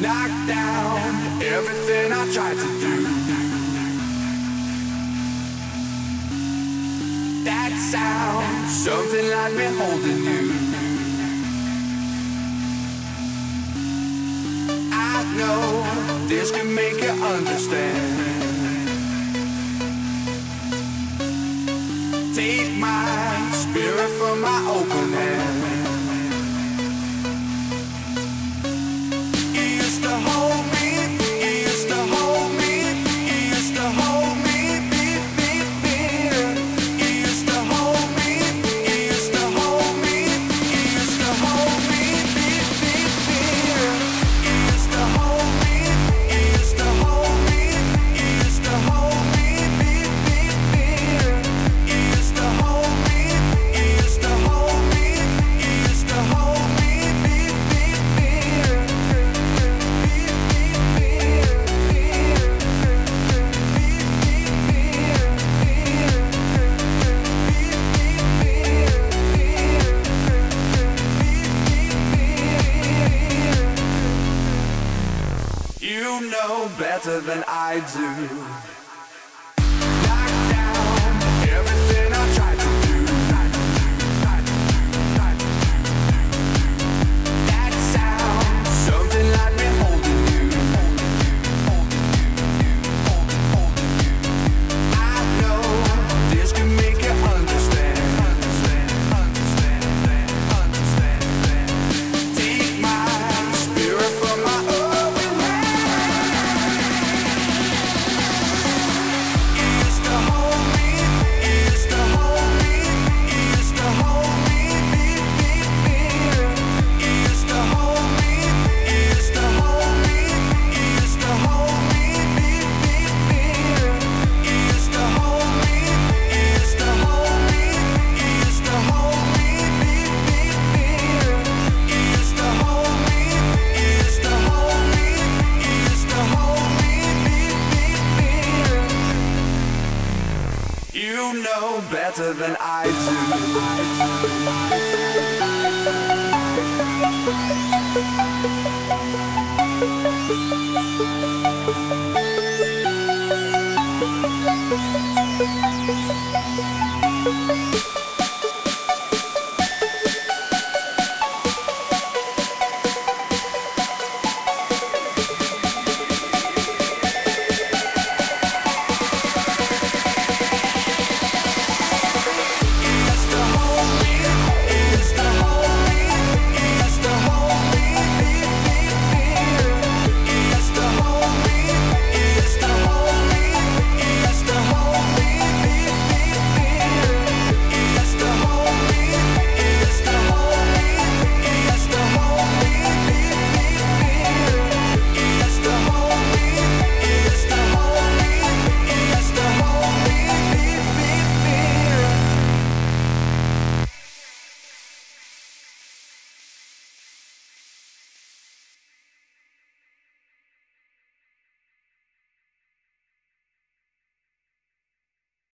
knock down everything I tried to do. That sound, something like me holding you. I know this can make you understand. you know better than I do. better than I do. I.